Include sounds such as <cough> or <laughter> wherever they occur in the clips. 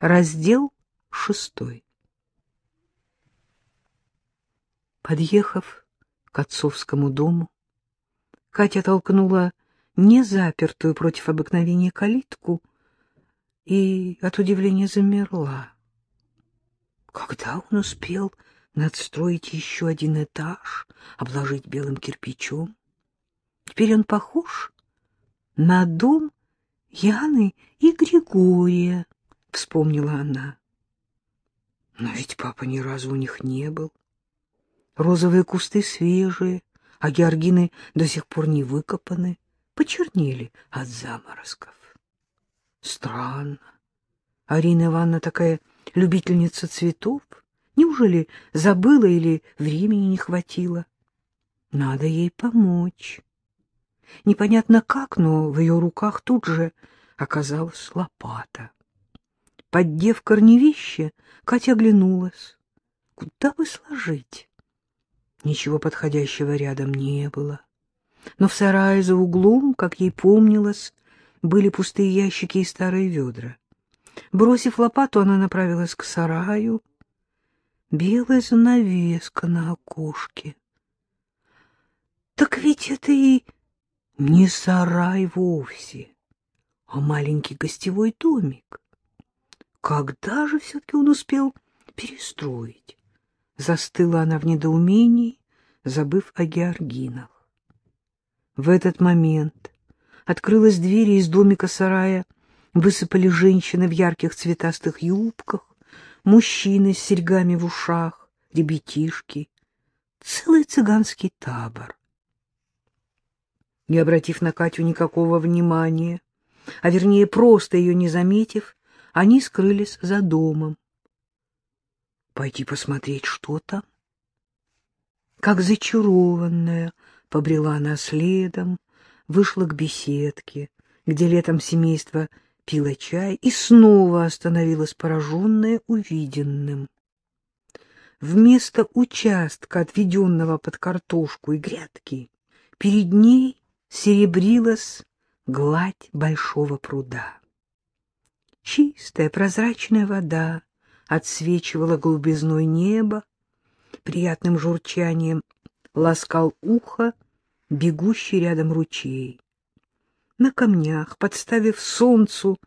Раздел шестой. Подъехав к отцовскому дому, Катя толкнула незапертую против обыкновения калитку и от удивления замерла. Когда он успел надстроить еще один этаж, обложить белым кирпичом? Теперь он похож на дом Яны и Григория, — вспомнила она. Но ведь папа ни разу у них не был. Розовые кусты свежие, а георгины до сих пор не выкопаны, почернели от заморозков. Странно. Арина Ивановна такая любительница цветов. Неужели забыла или времени не хватило? Надо ей помочь. Непонятно как, но в ее руках тут же оказалась лопата. Поддев корневище, Катя оглянулась. Куда бы сложить? Ничего подходящего рядом не было. Но в сарае за углом, как ей помнилось, были пустые ящики и старые ведра. Бросив лопату, она направилась к сараю. Белая занавеска на окошке. Так ведь это и не сарай вовсе, а маленький гостевой домик. Когда же все-таки он успел перестроить? Застыла она в недоумении, забыв о георгинах. В этот момент открылась дверь, и из домика сарая высыпали женщины в ярких цветастых юбках, мужчины с серьгами в ушах, ребятишки, целый цыганский табор. Не обратив на Катю никакого внимания, а вернее просто ее не заметив, они скрылись за домом. Пойти посмотреть, что там? Как зачарованная, побрела она следом, вышла к беседке, где летом семейство пило чай, и снова остановилась пораженная увиденным. Вместо участка, отведенного под картошку и грядки, перед ней серебрилась гладь большого пруда. Чистая прозрачная вода отсвечивала голубизной неба, приятным журчанием ласкал ухо бегущий рядом ручей. На камнях, подставив солнцу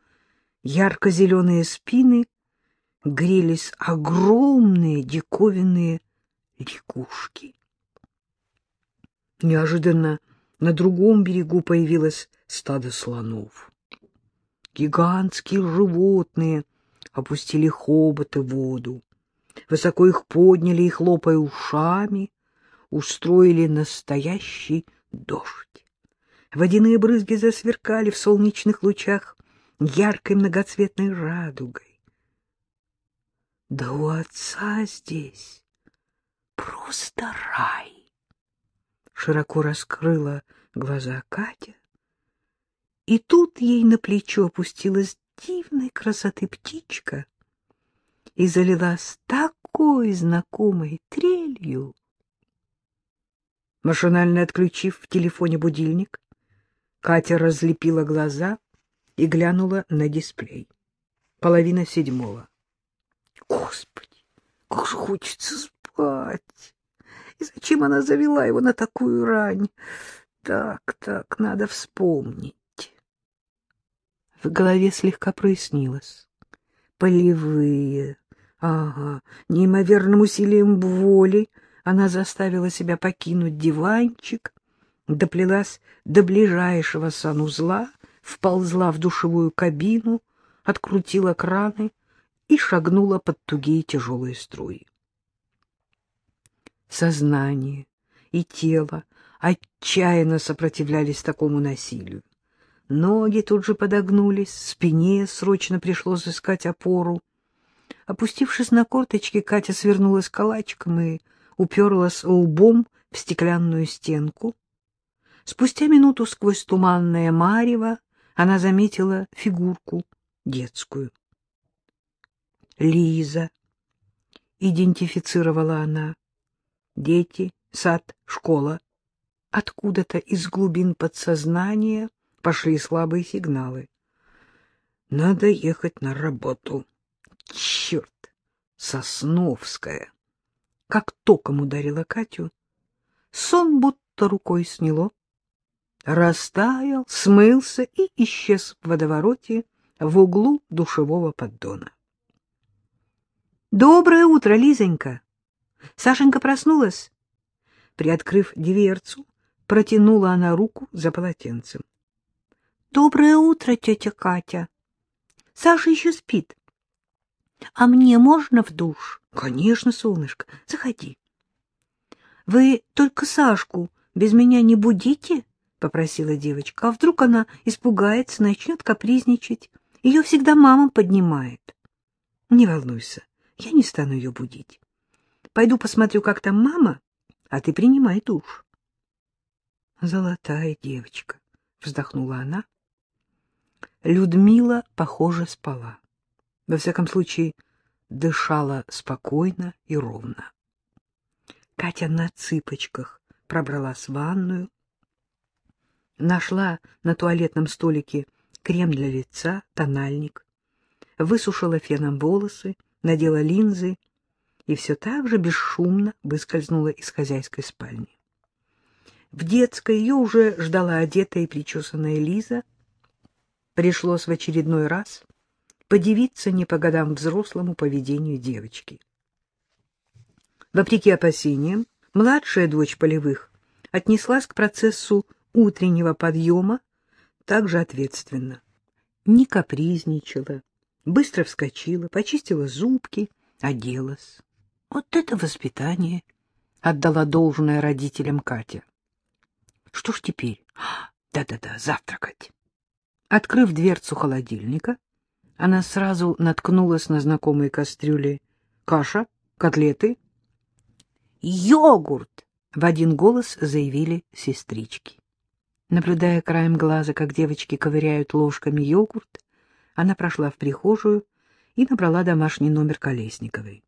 ярко-зеленые спины, грелись огромные диковинные лягушки. Неожиданно на другом берегу появилось стадо слонов. Гигантские животные опустили хоботы в воду, высоко их подняли и, хлопая ушами, устроили настоящий дождь. Водяные брызги засверкали в солнечных лучах яркой многоцветной радугой. Да у отца здесь просто рай! Широко раскрыла глаза Катя, и тут ей на плечо опустилась дивной красоты птичка и залилась такой знакомой трелью, Машинально отключив в телефоне будильник, Катя разлепила глаза и глянула на дисплей. Половина седьмого. Господи, как же хочется спать! И зачем она завела его на такую рань? Так, так, надо вспомнить. В голове слегка прояснилось. Полевые, ага, неимоверным усилием воли — она заставила себя покинуть диванчик, доплелась до ближайшего санузла, вползла в душевую кабину, открутила краны и шагнула под тугие тяжелые струи. Сознание и тело отчаянно сопротивлялись такому насилию. Ноги тут же подогнулись, спине срочно пришлось искать опору. Опустившись на корточки, Катя свернулась калачиком и уперлась лбом в стеклянную стенку. Спустя минуту сквозь туманное марево она заметила фигурку детскую. «Лиза», — идентифицировала она. «Дети, сад, школа». Откуда-то из глубин подсознания пошли слабые сигналы. «Надо ехать на работу», — Сосновская. Как током ударила Катю, сон будто рукой сняло. Растаял, смылся и исчез в водовороте в углу душевого поддона. «Доброе утро, Лизонька!» Сашенька проснулась. Приоткрыв дверцу, протянула она руку за полотенцем. — Доброе утро, тетя Катя. Саша еще спит. — А мне можно в душ? — Конечно, солнышко. Заходи. — Вы только Сашку без меня не будите? — попросила девочка. — А вдруг она испугается, начнет капризничать? Ее всегда мама поднимает. — Не волнуйся, я не стану ее будить. Пойду посмотрю, как там мама, а ты принимай душ. — Золотая девочка, — вздохнула она. Людмила, похоже, спала. Во всяком случае, дышала спокойно и ровно. Катя на цыпочках пробралась в ванную, нашла на туалетном столике крем для лица, тональник, высушила феном волосы, надела линзы и все так же бесшумно выскользнула из хозяйской спальни. В детской ее уже ждала одетая и причесанная Лиза. Пришлось в очередной раз подивиться не по годам взрослому поведению девочки. Вопреки опасениям, младшая дочь полевых отнеслась к процессу утреннего подъема также ответственно. Не капризничала, быстро вскочила, почистила зубки, оделась. Вот это воспитание отдала должное родителям Катя. Что ж теперь? <gasps> Да-да-да, завтракать. Открыв дверцу холодильника, она сразу наткнулась на знакомые кастрюли. Каша, котлеты, йогурт! В один голос заявили сестрички. Наблюдая краем глаза, как девочки ковыряют ложками йогурт, она прошла в прихожую и набрала домашний номер Колесниковой.